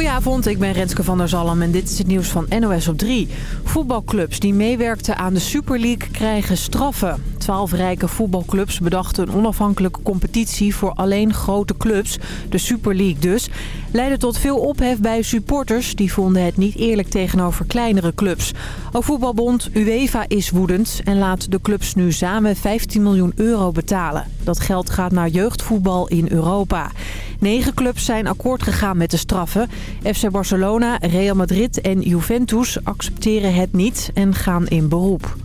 Goedenavond, ik ben Renske van der Zalm en dit is het nieuws van NOS op 3. Voetbalclubs die meewerkten aan de Super League krijgen straffen. Twaalf rijke voetbalclubs bedachten een onafhankelijke competitie voor alleen grote clubs, de Super League dus. Leidde tot veel ophef bij supporters, die vonden het niet eerlijk tegenover kleinere clubs. Ook voetbalbond UEFA is woedend en laat de clubs nu samen 15 miljoen euro betalen. Dat geld gaat naar jeugdvoetbal in Europa. Negen clubs zijn akkoord gegaan met de straffen. FC Barcelona, Real Madrid en Juventus accepteren het niet en gaan in beroep.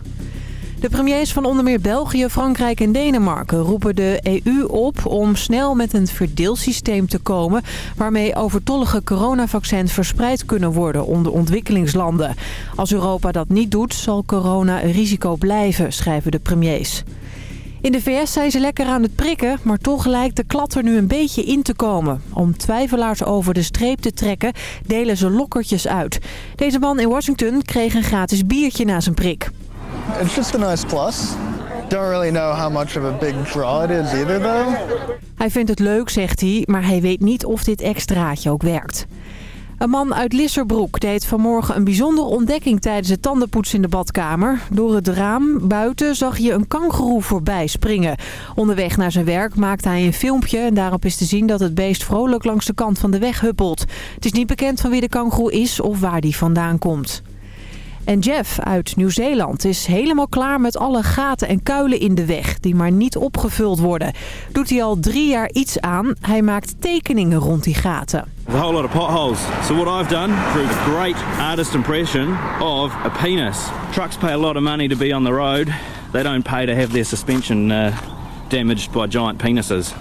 De premiers van onder meer België, Frankrijk en Denemarken roepen de EU op om snel met een verdeelsysteem te komen... waarmee overtollige coronavaccins verspreid kunnen worden onder ontwikkelingslanden. Als Europa dat niet doet, zal corona een risico blijven, schrijven de premiers. In de VS zijn ze lekker aan het prikken, maar toch lijkt de klat er nu een beetje in te komen. Om twijfelaars over de streep te trekken, delen ze lokkertjes uit. Deze man in Washington kreeg een gratis biertje na zijn prik. It's just a nice plus. Don't really know how much of a big draw it is either though. Hij vindt het leuk, zegt hij, maar hij weet niet of dit extraatje ook werkt. Een man uit Lisserbroek deed vanmorgen een bijzondere ontdekking tijdens het tandenpoetsen in de badkamer. Door het raam buiten zag je een kangoeroe voorbij springen. Onderweg naar zijn werk maakte hij een filmpje en daarop is te zien dat het beest vrolijk langs de kant van de weg huppelt. Het is niet bekend van wie de kangoeroe is of waar die vandaan komt. En Jeff uit Nieuw-Zeeland is helemaal klaar met alle gaten en kuilen in de weg die maar niet opgevuld worden. Doet hij al drie jaar iets aan. Hij maakt tekeningen rond die gaten. a whole lot of potholes. So what I've done, through great artist impression of a penis. Trucks pay a lot of money to be on the road. They don't pay to have their suspension uh, damaged by giant penises.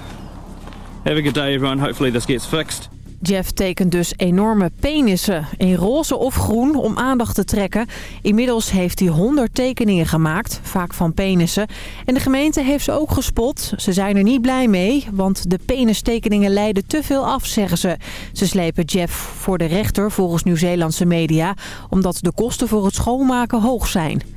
Have a good day everyone. Hopefully this gets fixed. Jeff tekent dus enorme penissen in roze of groen om aandacht te trekken. Inmiddels heeft hij 100 tekeningen gemaakt, vaak van penissen. En de gemeente heeft ze ook gespot. Ze zijn er niet blij mee, want de penistekeningen leiden te veel af, zeggen ze. Ze slepen Jeff voor de rechter volgens Nieuw-Zeelandse media... omdat de kosten voor het schoonmaken hoog zijn.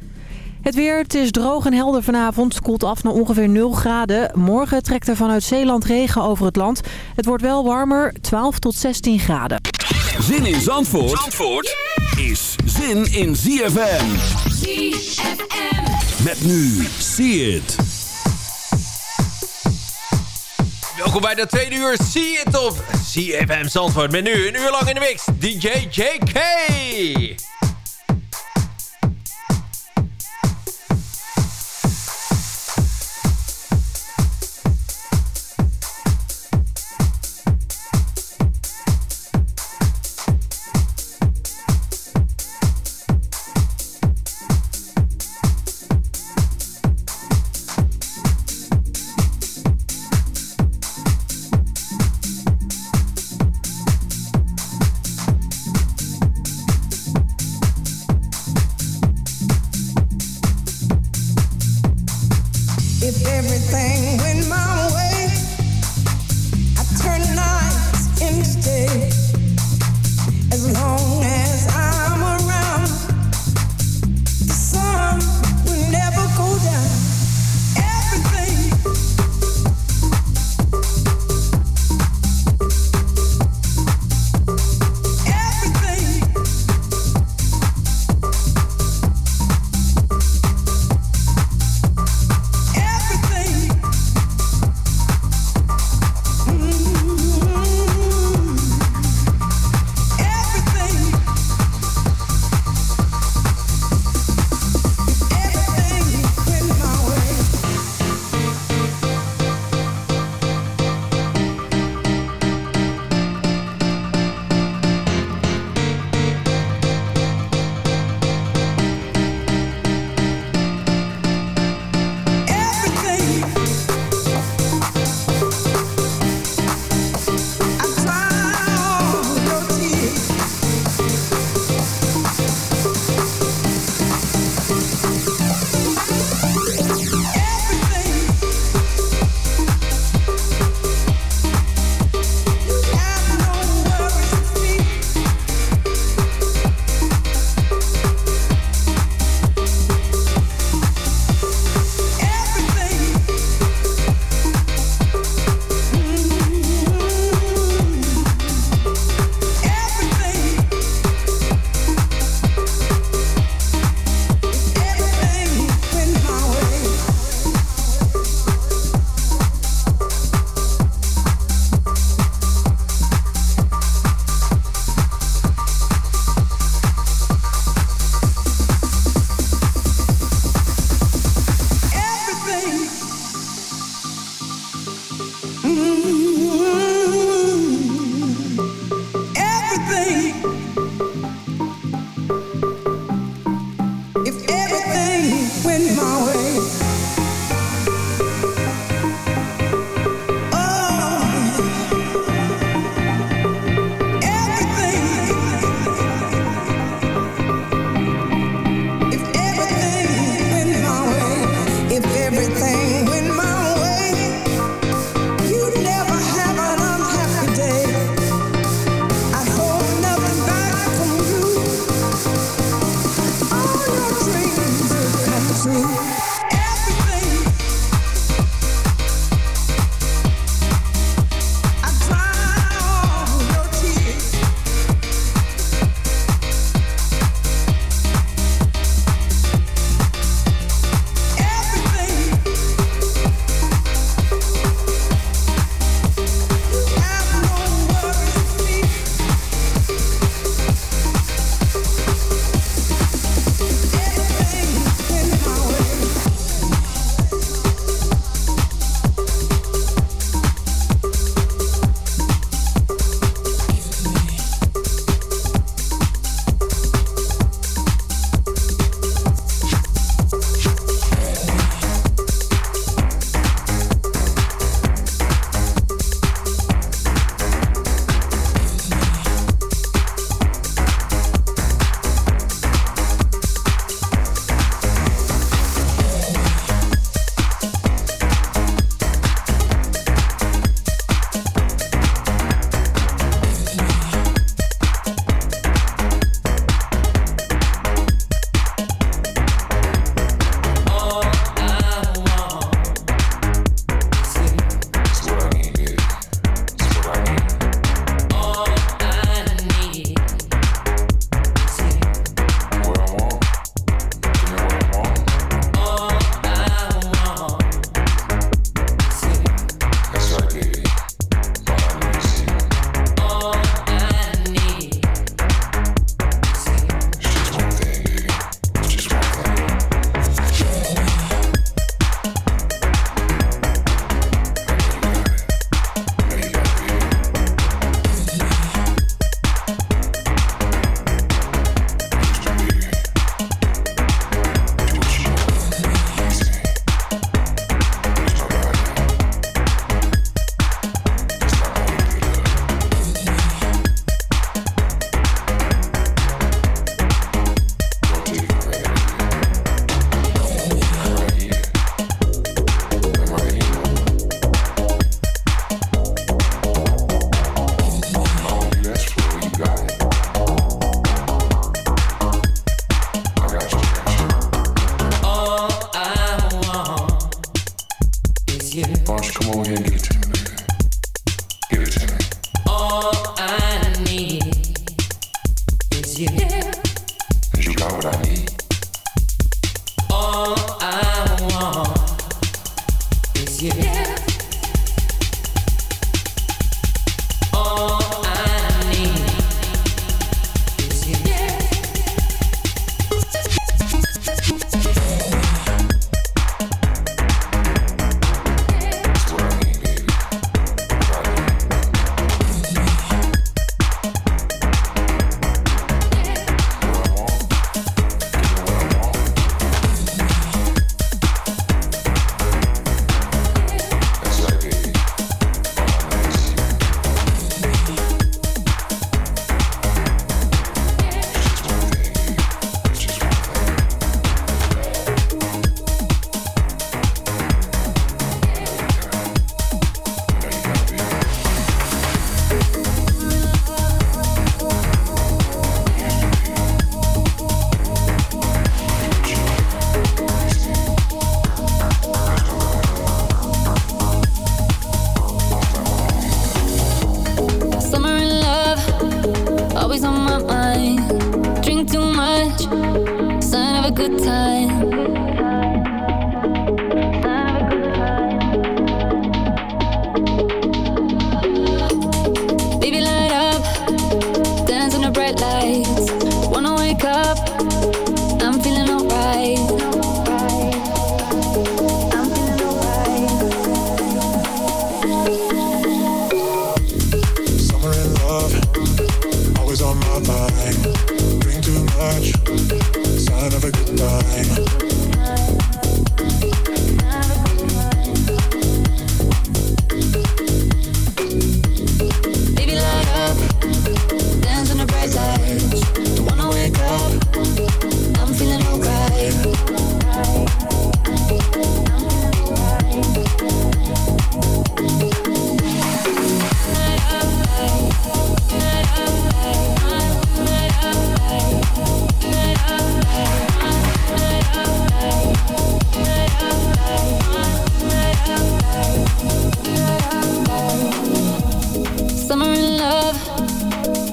Het weer, het is droog en helder vanavond. Het koelt af naar ongeveer 0 graden. Morgen trekt er vanuit Zeeland regen over het land. Het wordt wel warmer, 12 tot 16 graden. Zin in Zandvoort, Zandvoort is zin in ZFM. ZFM. Met nu, see it. Welkom bij de tweede uur See It of CFM Zandvoort. Met nu een uur lang in de mix, DJ JK.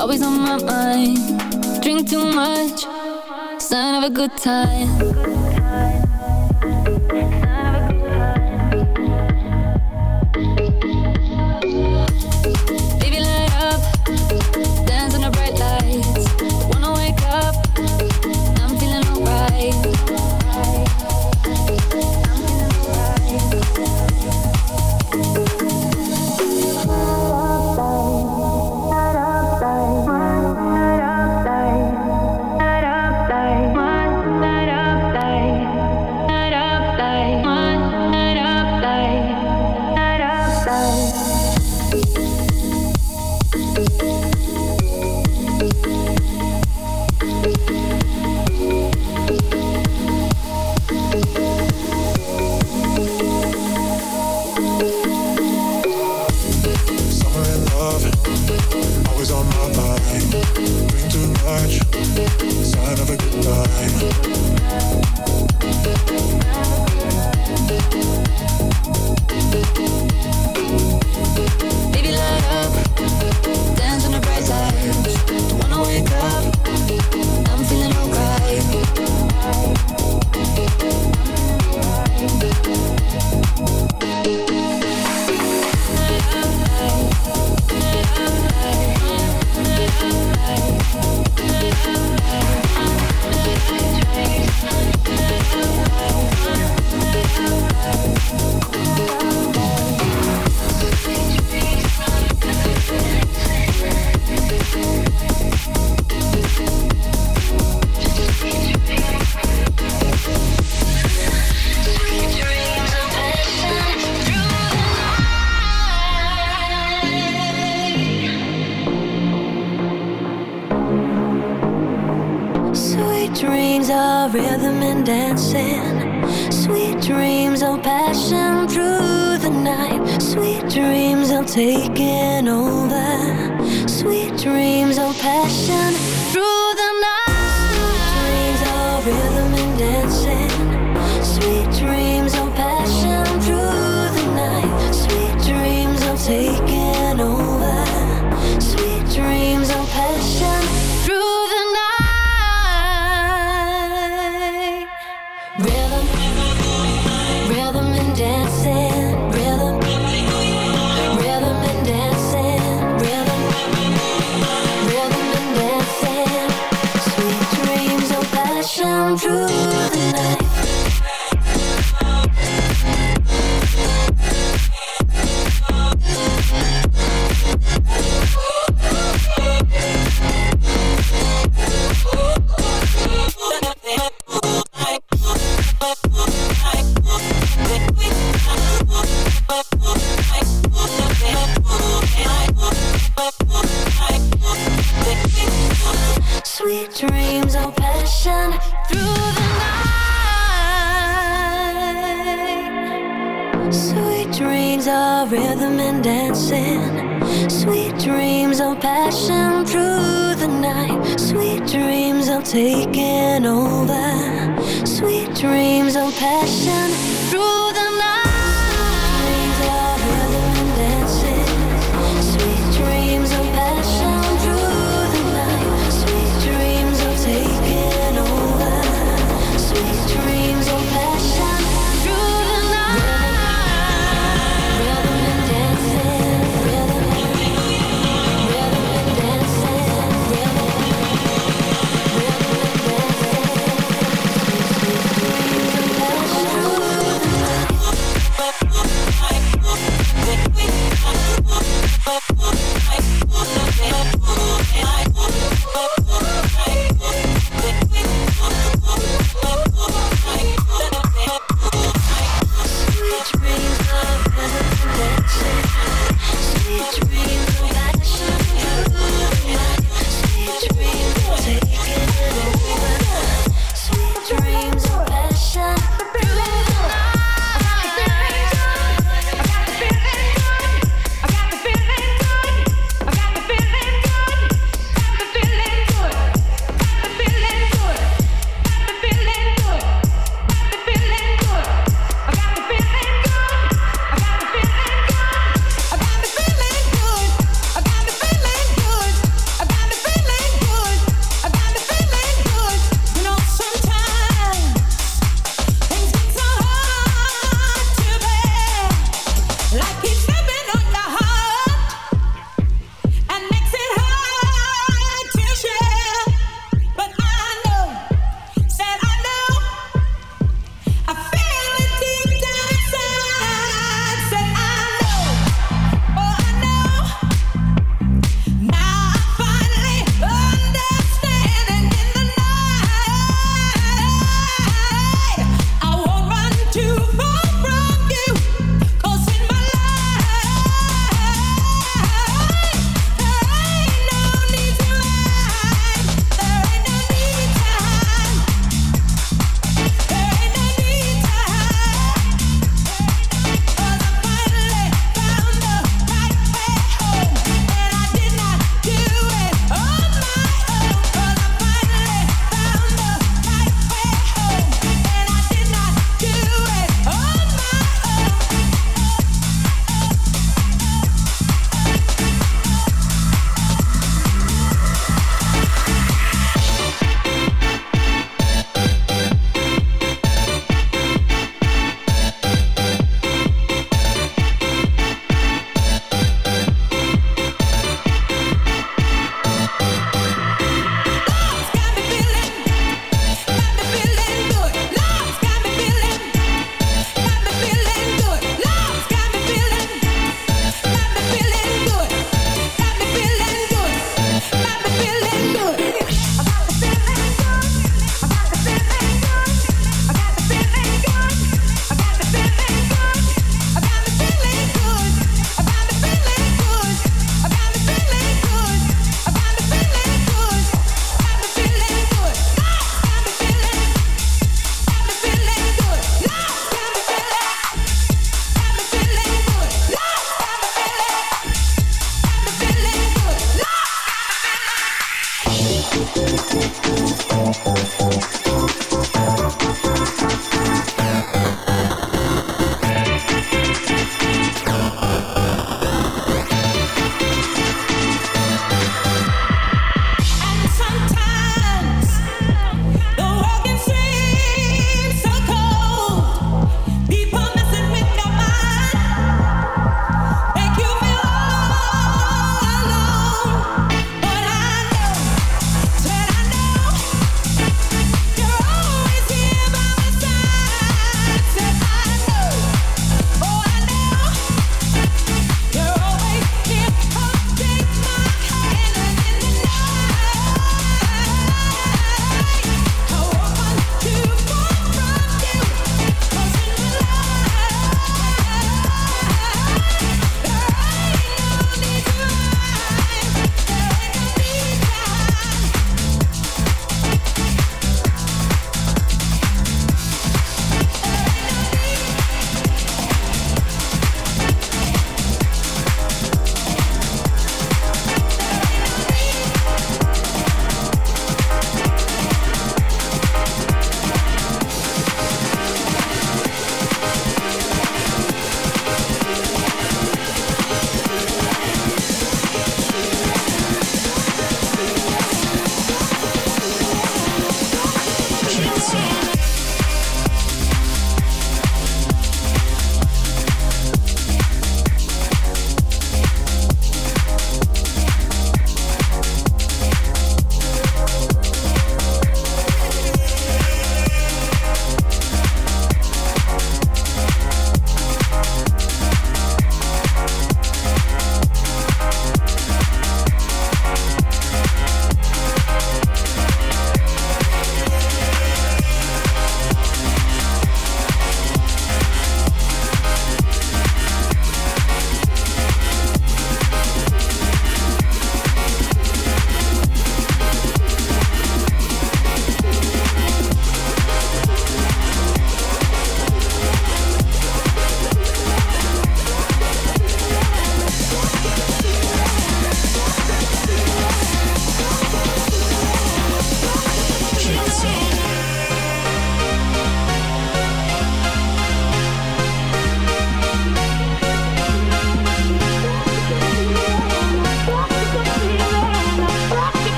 Always on my mind. Drink too much, sign of a good time. dancing. Sweet dreams of passion through the night. Sweet dreams of taking over. Sweet dreams of passion.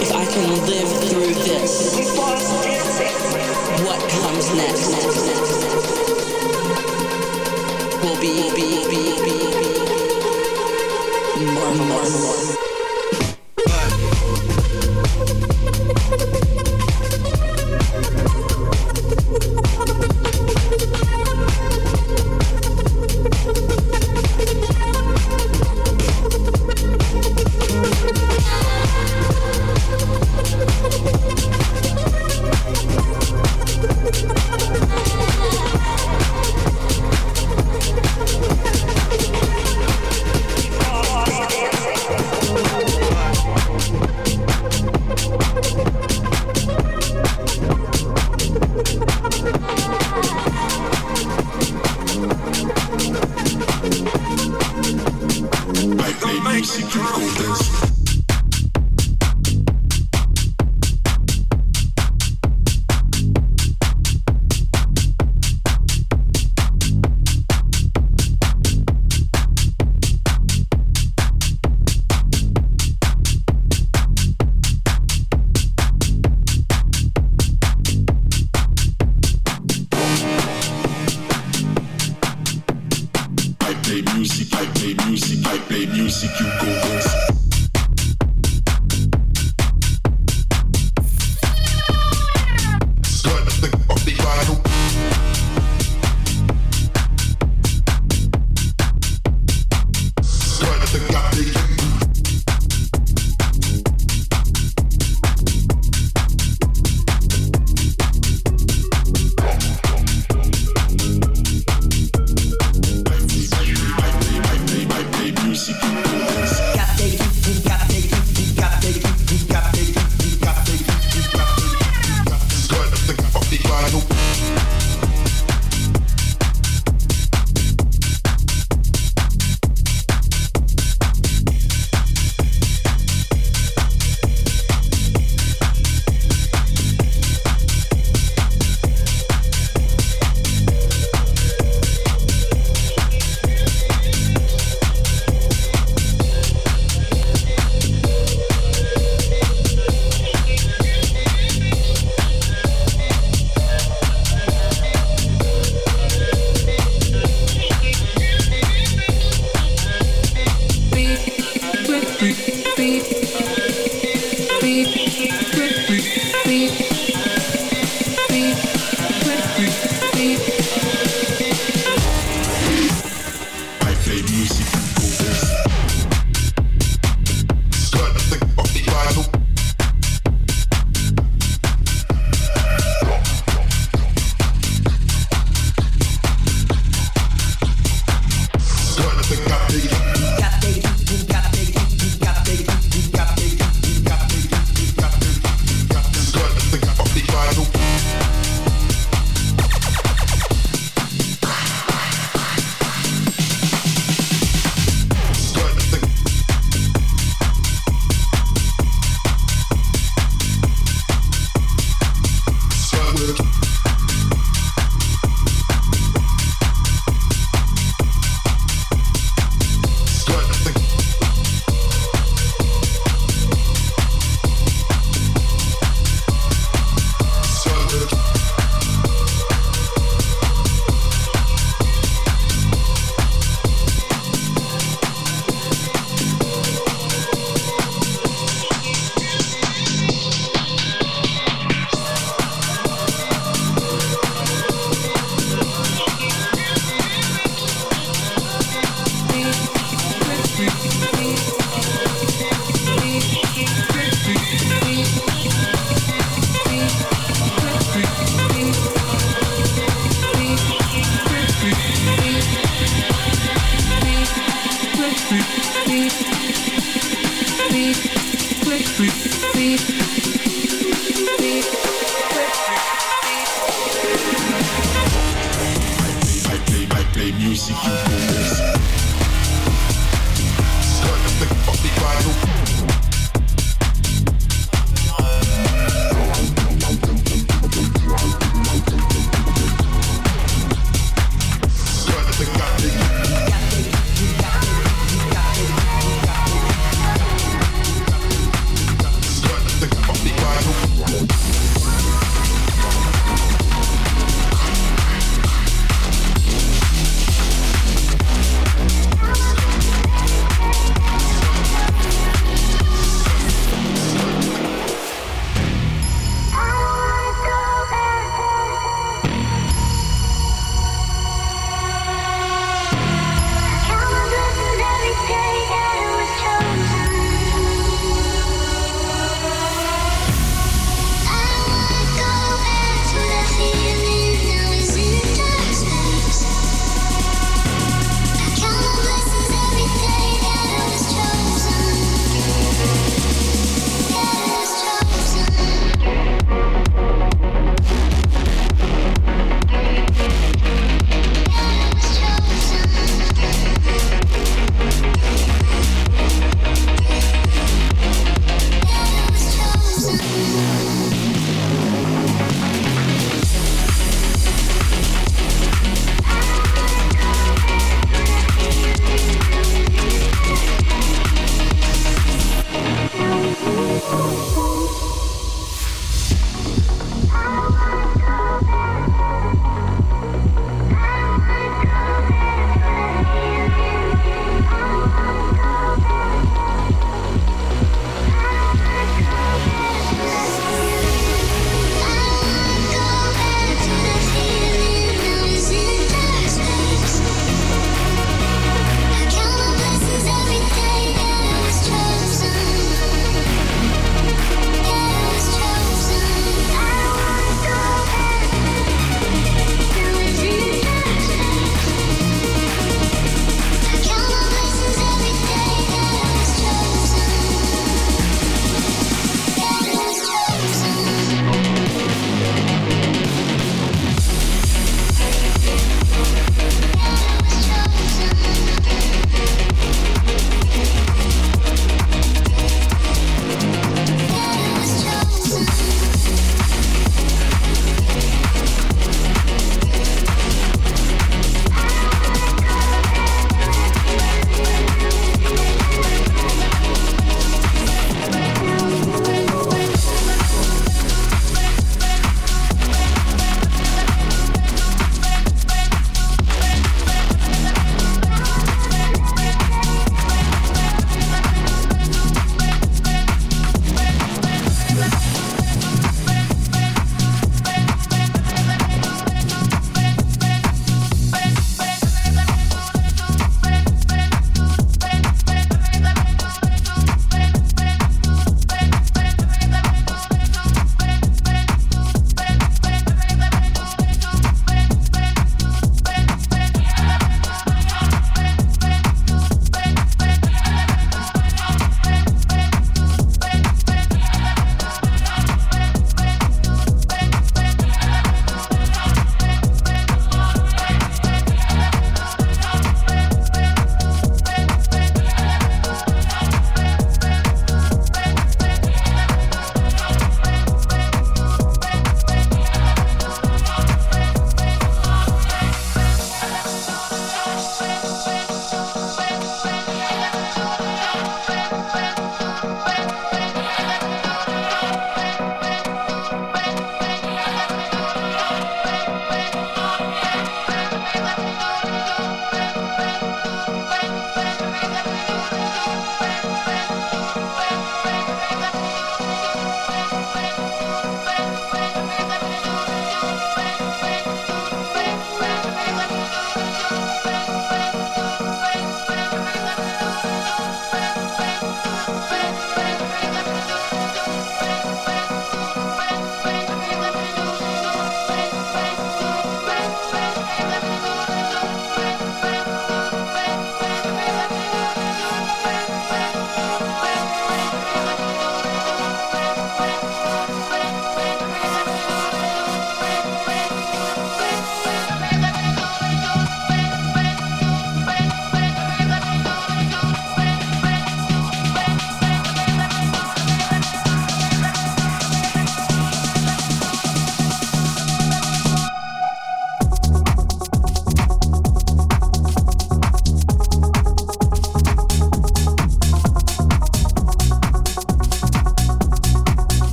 if I can live through this, what comes next will be. Will be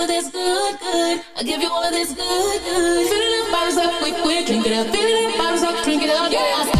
all of this good, good. I give you all of this good, good. Fill it up, bottles up, quick, quick, drink it up. Fill it up, bottles up, drink it up. Yeah.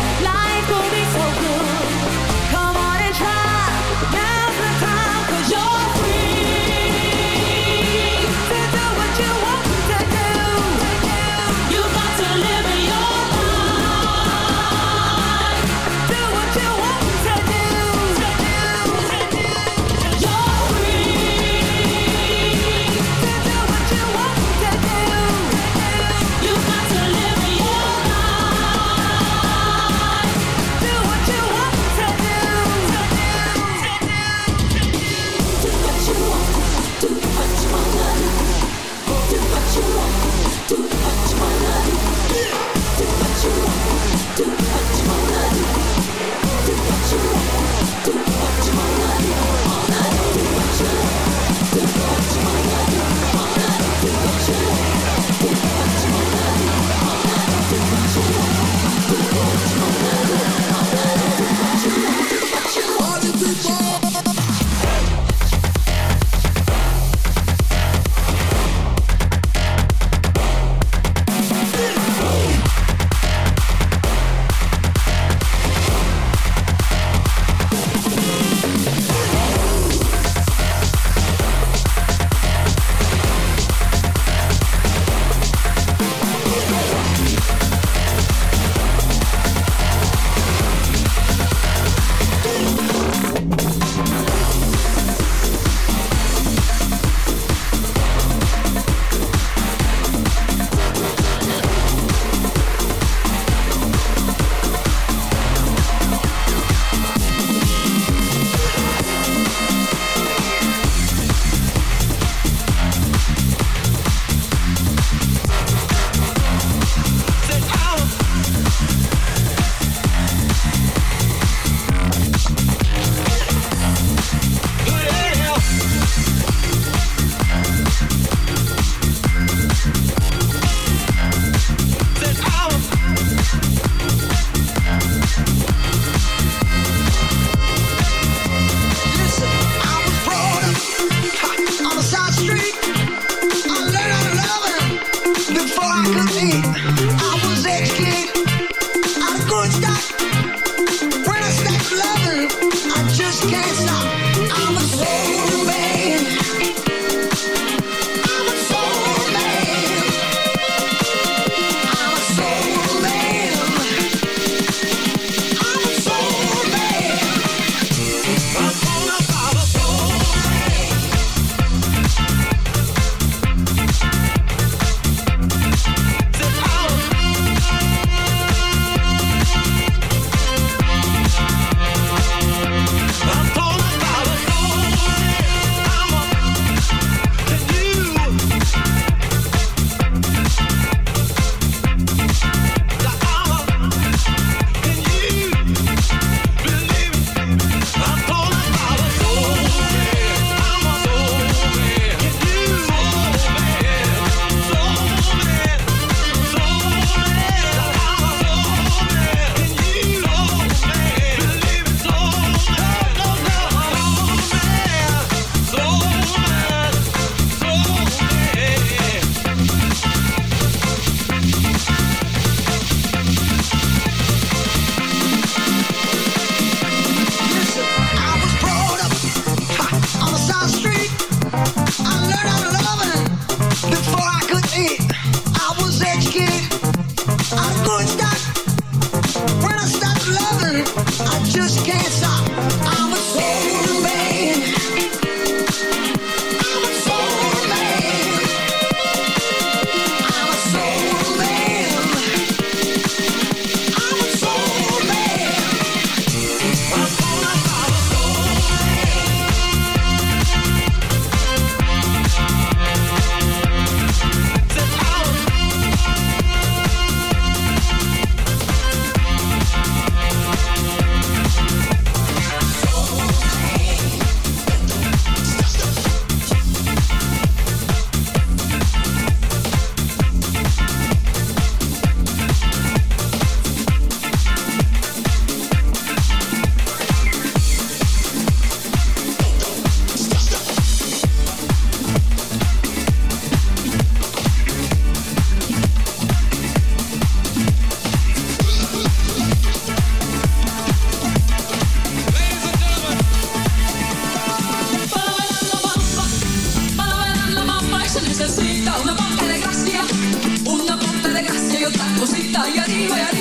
cosita y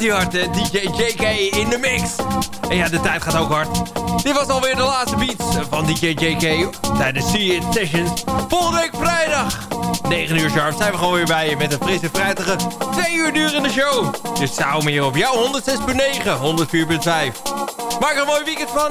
gaat hier hard? DJ JK in de mix. En ja, de tijd gaat ook hard. Dit was alweer de laatste beats van DJ JK tijdens See Sessions. Volgende week vrijdag, 9 uur sharp, zijn we gewoon weer bij je met een frisse, fruitige, 2 uur durende show. Dus zou meer op jouw 106.9, 104.5. Maak er een mooi weekend van.